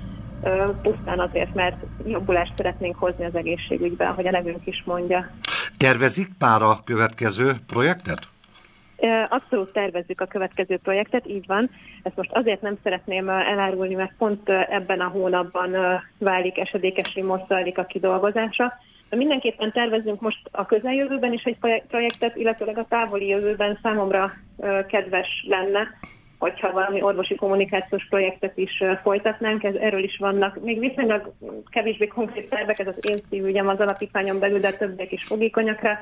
Pusztán azért, mert jobbulást szeretnénk hozni az egészségügybe, ahogy a nevünk is mondja. Tervezik pár a következő projektet? Abszolút tervezzük a következő projektet, így van. Ezt most azért nem szeretném elárulni, mert pont ebben a hónapban válik esedékesé most zajlik a kidolgozása. De mindenképpen tervezünk most a közeljövőben is egy projektet, illetőleg a távoli jövőben számomra kedves lenne, hogyha valami orvosi kommunikációs projektet is folytatnánk, ez, erről is vannak. Még viszonylag kevésbé konkrét tervek, ez az én szívügyem az alapítványon belül, de többek is fogékonyak rá.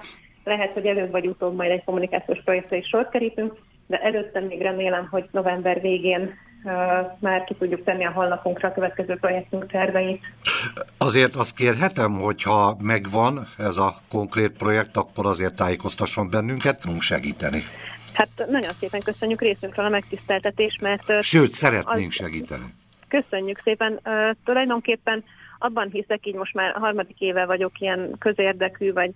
Lehet, hogy előbb vagy utóbb majd egy kommunikációs projektre is sor kerítünk, de előtte még remélem, hogy november végén már ki tudjuk tenni a honlapunkra a következő projektünk terveit. Azért azt kérhetem, hogyha megvan ez a konkrét projekt, akkor azért tájékoztasson bennünket, tudunk segíteni. Hát nagyon szépen köszönjük részünkről a megtiszteltetés, mert... Sőt, szeretnénk az... segíteni. Köszönjük szépen. Uh, tulajdonképpen abban hiszek, így most már a harmadik éve vagyok ilyen közérdekű, vagy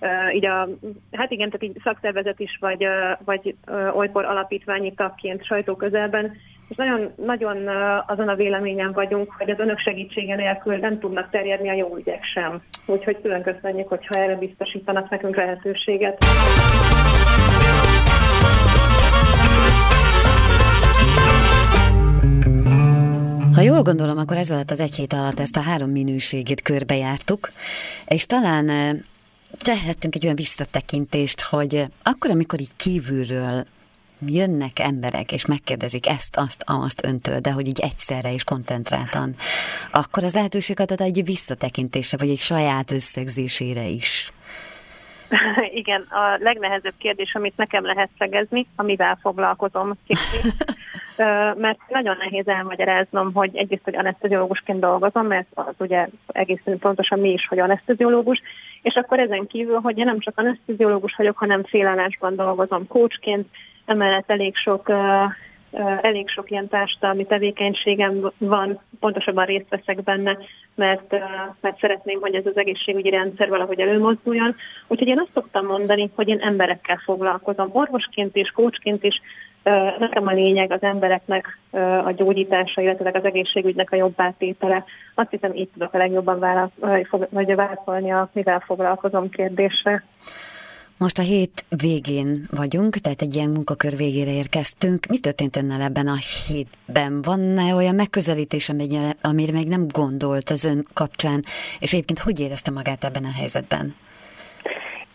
uh, így a, hát igen, tehát így szakszervezet is, vagy, uh, vagy uh, olykor alapítványi tagként sajtóközelben, és nagyon, nagyon azon a véleményen vagyunk, hogy az önök segítsége nélkül nem tudnak terjedni a jó ügyek sem. Úgyhogy külön köszönjük, hogyha erre biztosítanak nekünk lehetőséget. Ha jól gondolom, akkor ez alatt az egy hét alatt ezt a három minőségét körbejártuk, és talán tehettünk egy olyan visszatekintést, hogy akkor, amikor így kívülről jönnek emberek, és megkérdezik ezt, azt, azt öntől, de hogy így egyszerre és koncentráltan, akkor az lehetőség ad egy visszatekintésre, vagy egy saját összegzésére is. Igen, a legnehezebb kérdés, amit nekem lehet szegezni, amivel foglalkozom. mert nagyon nehéz elmagyaráznom, hogy egyrészt, hogy anesteziológusként dolgozom, mert az ugye egészen pontosan mi is, hogy anesteziológus, és akkor ezen kívül, hogy én nem csak anesteziológus vagyok, hanem félállásban dolgozom kócsként, emellett elég sok elég sok ilyen társadalmi tevékenységem van, pontosabban részt veszek benne, mert, mert szeretném, hogy ez az egészségügyi rendszer valahogy előmozduljon. Úgyhogy én azt szoktam mondani, hogy én emberekkel foglalkozom, orvosként is, kócsként is, Nekem a lényeg az embereknek a gyógyítása, illetve az egészségügynek a jobb átétele. Azt hiszem, így tudok a legjobban válaszolni a mivel foglalkozom kérdésre. Most a hét végén vagyunk, tehát egy ilyen munkakör végére érkeztünk. Mi történt önnel ebben a hétben? Van-e olyan megközelítés, amire még nem gondolt az ön kapcsán, és egyébként hogy érezte magát ebben a helyzetben?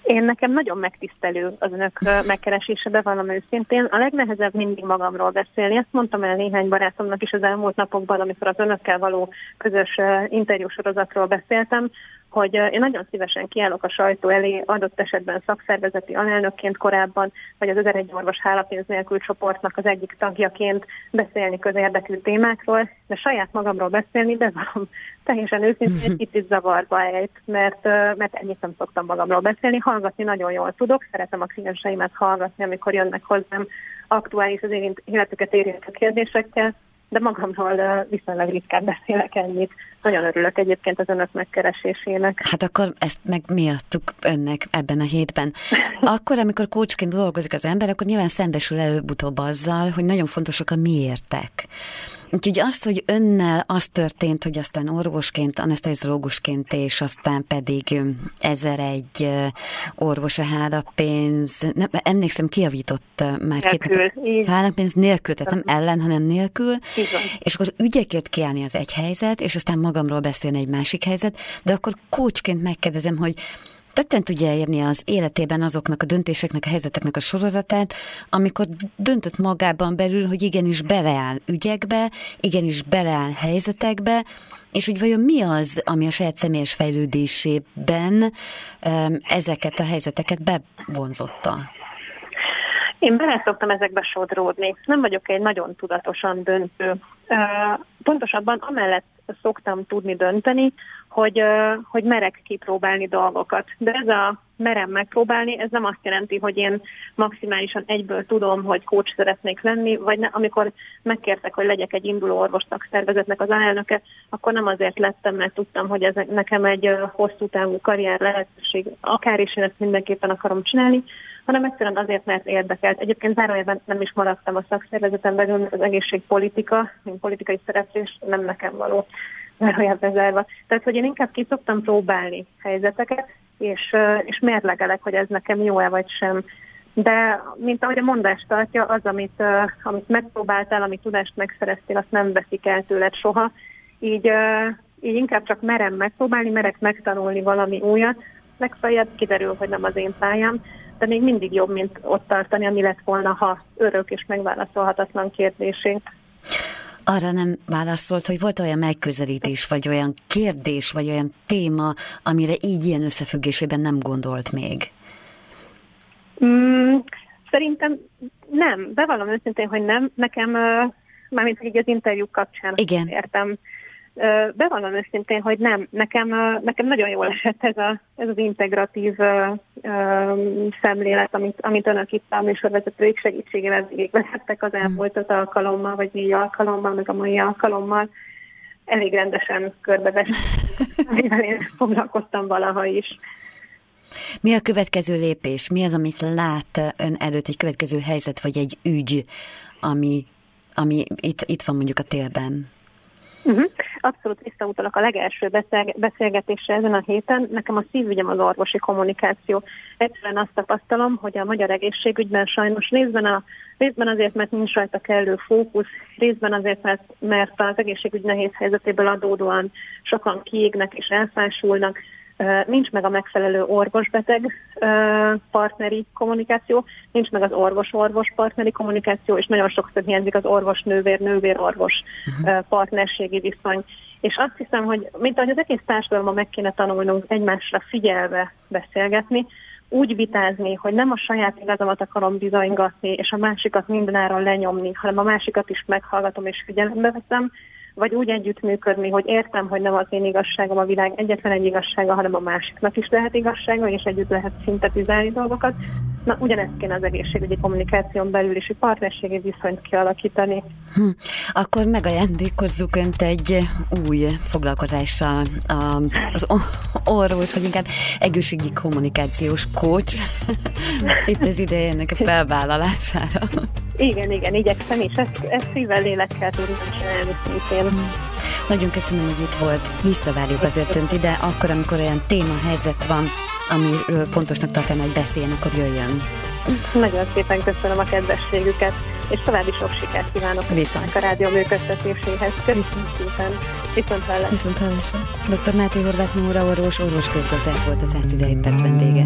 Én nekem nagyon megtisztelő az önök megkeresése, bevallom őszintén. A legnehezebb mindig magamról beszélni. Ezt mondtam el néhány barátomnak is az elmúlt napokban, amikor az önökkel való közös interjúsorozatról beszéltem, hogy én nagyon szívesen kiállok a sajtó elé, adott esetben szakszervezeti alelnökként korábban, vagy az 1001 orvos hálapénz nélkül csoportnak az egyik tagjaként beszélni közérdekű témákról, de saját magamról beszélni, de valami teljesen őszintén egy kicsit zavarba ejt, mert, mert ennyit nem szoktam magamról beszélni. Hallgatni nagyon jól tudok, szeretem a klienseimet hallgatni, amikor jönnek hozzám aktuális az életüket érintő kérdésekkel, de magamról viszonylag ritkán beszélek ennyit. Nagyon örülök egyébként az önök megkeresésének. Hát akkor ezt meg miattuk önnek ebben a hétben. Akkor, amikor kócsként dolgozik az ember, akkor nyilván szembesül előbb-utóbb azzal, hogy nagyon fontosak a miértek. Úgyhogy az, hogy önnel az történt, hogy aztán orvosként, anesteziológusként, és aztán pedig ezer egy orvos a hálapénz, nem, emlékszem, kiavított már nélkül, két hálapénz nélkül, tehát nem ellen, hanem nélkül, és akkor ügyekért kiállni az egy helyzet, és aztán magamról beszélni egy másik helyzet, de akkor kócsként megkérdezem, hogy tetten tudja elérni az életében azoknak a döntéseknek, a helyzeteknek a sorozatát, amikor döntött magában belül, hogy igenis beleáll ügyekbe, igenis beleáll helyzetekbe, és hogy vajon mi az, ami a saját személyes fejlődésében ezeket a helyzeteket bevonzotta? Én bele szoktam ezekbe sodródni. Nem vagyok egy nagyon tudatosan döntő. Pontosabban amellett szoktam tudni dönteni, hogy, hogy merek kipróbálni dolgokat. De ez a merem megpróbálni, ez nem azt jelenti, hogy én maximálisan egyből tudom, hogy coach szeretnék lenni, vagy ne, amikor megkértek, hogy legyek egy induló orvosnak szervezetnek az elnöke, akkor nem azért lettem, mert tudtam, hogy ez nekem egy hosszú távú karrier lehetőség, akár is én ezt mindenképpen akarom csinálni, hanem egyszerűen azért, mert érdekelt. Egyébként zárójelben nem is maradtam a szakszervezetem belül, mert az egészségpolitika, mint politikai szereplés nem nekem való olyan bezárva. Tehát, hogy én inkább ki szoktam próbálni helyzeteket, és, és mérlegelek, hogy ez nekem jó-e vagy sem. De, mint ahogy a mondás tartja, az, amit, amit megpróbáltál, amit tudást megszereztél, azt nem veszik el tőled soha. Így, így inkább csak merem megpróbálni, merek megtanulni valami újat, legfeljebb kiderül, hogy nem az én pályám, de még mindig jobb, mint ott tartani, ami lett volna, ha örök és megválaszolhatatlan kérdését arra nem válaszolt, hogy volt olyan megközelítés, vagy olyan kérdés, vagy olyan téma, amire így ilyen összefüggésében nem gondolt még? Mm, szerintem nem. Bevallom őszintén, hogy nem. Nekem, mármint így az interjú kapcsán Igen. értem Bevallom őszintén, hogy nem. Nekem, nekem nagyon jól esett ez, a, ez az integratív szemlélet, amit, amit önök itt a műsorvezetőik segítségével végigvezettek az elmúlt öt alkalommal, vagy négy alkalommal, meg a mai alkalommal. Elég rendesen körbevettük, amivel én foglalkoztam valaha is. Mi a következő lépés? Mi az, amit lát ön előtt egy következő helyzet, vagy egy ügy, ami, ami itt, itt van mondjuk a télben? Uh-huh. Abszolút visszautalok a legelső beszélgetésre ezen a héten. Nekem a szívügyem az orvosi kommunikáció. Egyszerűen azt tapasztalom, hogy a magyar egészségügyben sajnos részben, a, részben azért, mert nincs rajta kellő fókusz, részben azért, mert, mert az egészségügy nehéz helyzetéből adódóan sokan kiégnek és elfásulnak, nincs meg a megfelelő orvos-beteg partneri kommunikáció, nincs meg az orvos-orvos partneri kommunikáció, és nagyon sokszor hiányzik az orvos-nővér-nővér-orvos uh-huh. partnerségi viszony. És azt hiszem, hogy mint ahogy az egész társadalomban meg kéne tanulnunk egymásra figyelve beszélgetni, úgy vitázni, hogy nem a saját igazamat akarom bizonygatni, és a másikat mindenáron lenyomni, hanem a másikat is meghallgatom és figyelembe veszem, vagy úgy együttműködni, hogy értem, hogy nem az én igazságom a világ egyetlen egy igazsága, hanem a másiknak is lehet igazsága, és együtt lehet szintetizálni dolgokat. Na, ugyanezt kéne az egészségügyi kommunikáción belül is, egy partnerségi viszonyt kialakítani. Hm. Akkor megajándékozzuk Önt egy új foglalkozással, az orvos, vagy inkább egészségügyi kommunikációs coach. Itt az ideje ennek a felvállalására. Igen, igen, igyekszem, és ezt, ezt szívvel, lélekkel tudom csinálni szintén. Hm. Nagyon köszönöm, hogy itt volt. Visszavárjuk azért önt ide, akkor, amikor olyan téma helyzet van, amiről fontosnak tartaná, hogy beszéljen, akkor jöjjön. Nagyon szépen köszönöm a kedvességüket, és további sok sikert kívánok Viszont. a rádió működtetéséhez. Köszönöm szépen. Viszont hallásra. Viszont hallásra. Dr. Máté Horváth Nóra orvos, orvos közgazdász volt a 117 perc vendége.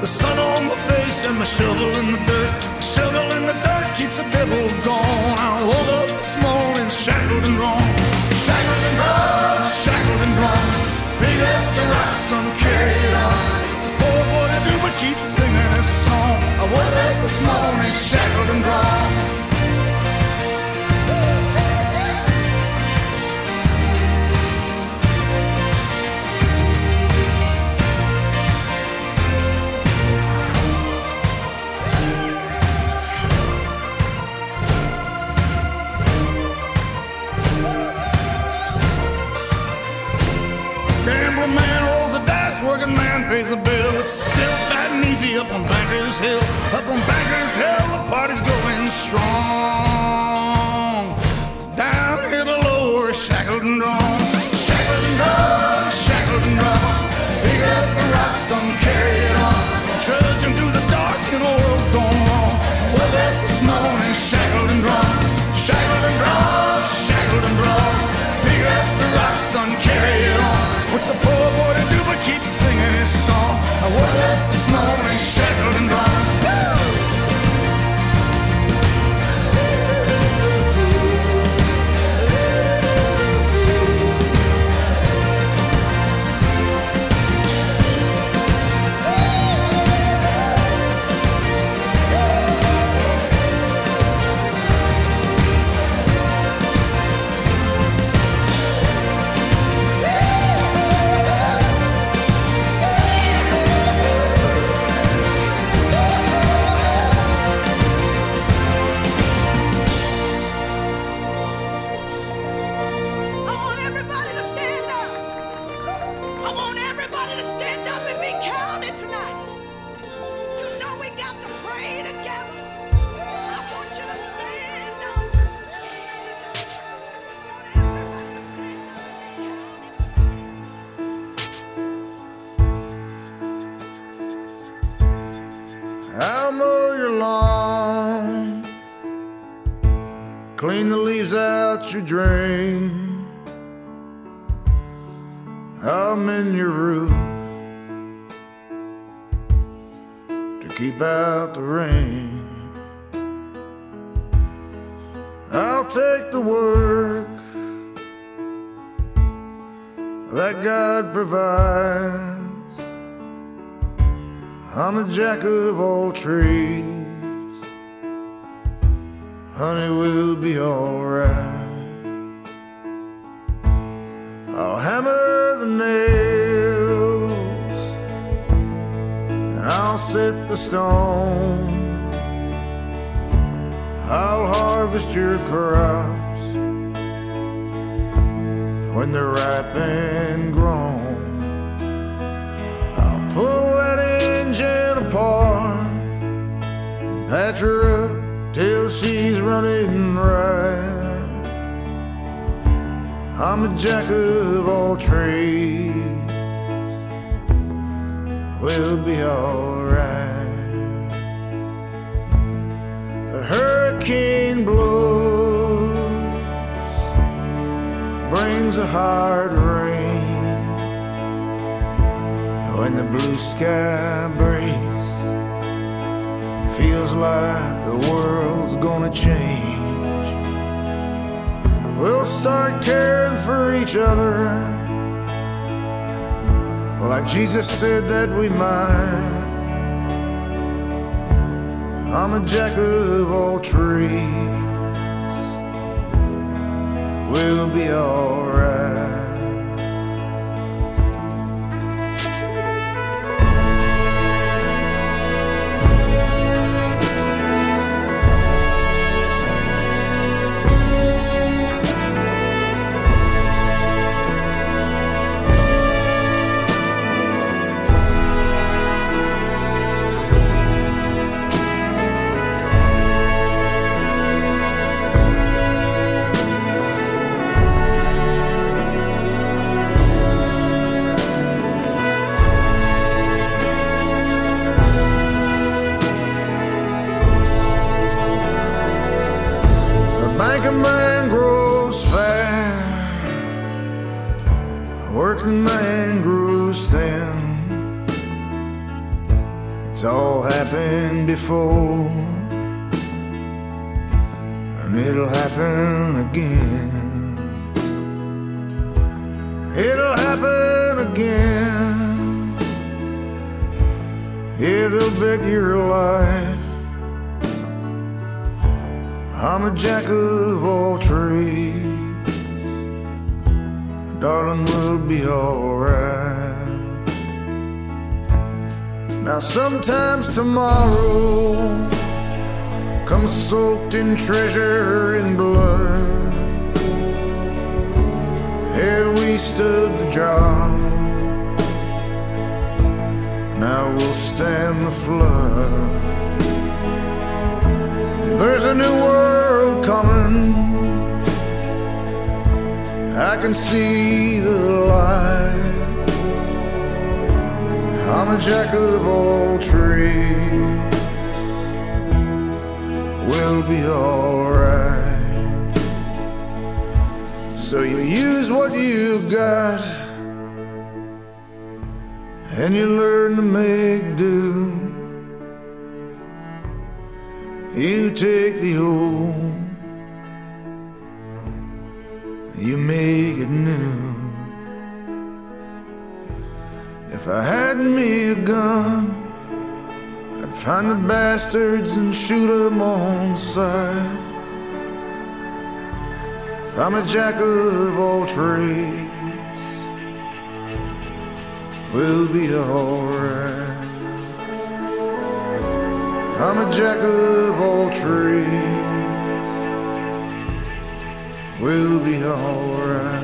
The sun on my face and my shovel in the dirt. My shovel in the dirt keeps the devil going. up on Bankers Hill. Up on Bankers Hill, the party's going strong. Down here below, are shackled and drawn. Shackled and drawn, shackled and drawn. Pick up the rock, some carry it on. Trudging through the dark in a world gone wrong. Well, that this morning, shackled and drawn. Shackled and drawn, shackled and drawn. Pick up the rock, son, carry it on. What's a poor boy to do but keep singing his song? I woke up this morning shackled and blind. jack of all trades will be alright. The hurricane blows, brings a hard rain. When the blue sky breaks, feels like the world's gonna change. We'll start caring for each other like Jesus said that we might. I'm a jack of all trades. We'll be alright. Working man grows thin. It's all happened before, and it'll happen again. It'll happen again. Yeah, they'll bet your life. I'm a jack of all trades. Darling, we'll be alright. Now, sometimes tomorrow comes soaked in treasure and blood. Here we stood the job. Now we'll stand the flood. There's a new world coming. I can see the light. I'm a jack of all trades. We'll be alright. So you use what you got, and you learn to make do. You take the old, you make it new. If I had me a gun, I'd find the bastards and shoot shoot 'em on sight. I'm a jack of all trades. We'll be alright. I'm a jack of all trades. We'll be alright.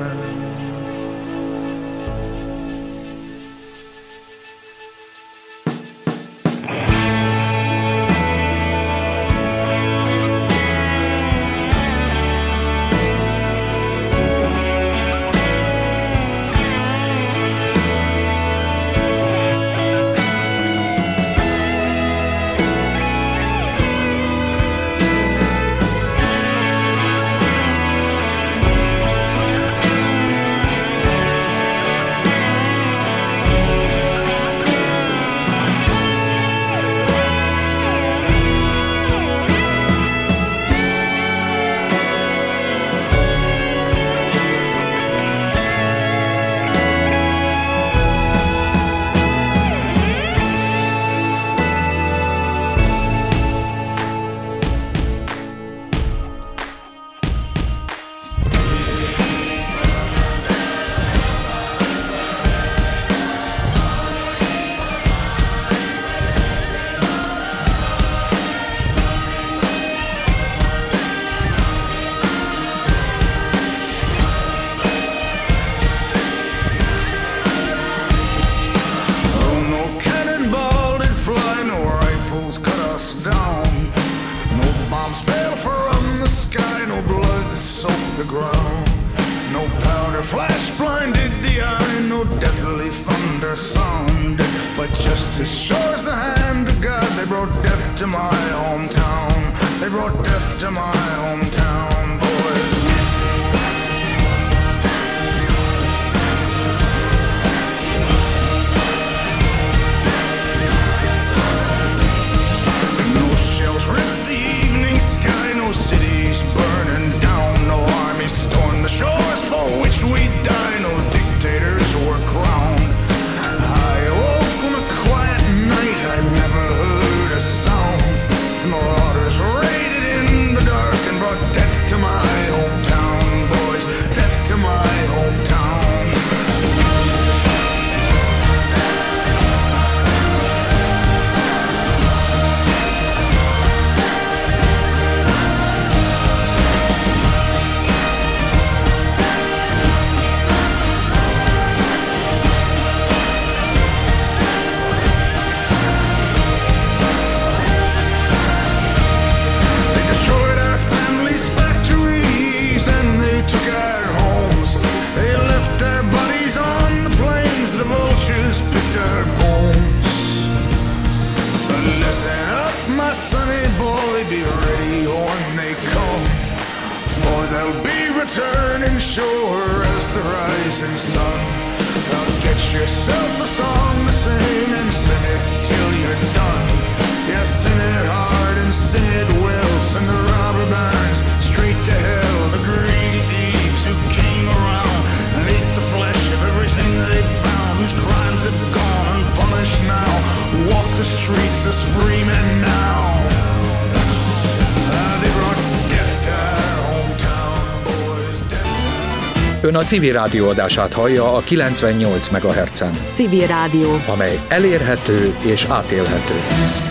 a civil rádióadását hallja a 98 MHz-en. Civil rádió. Amely elérhető és átélhető.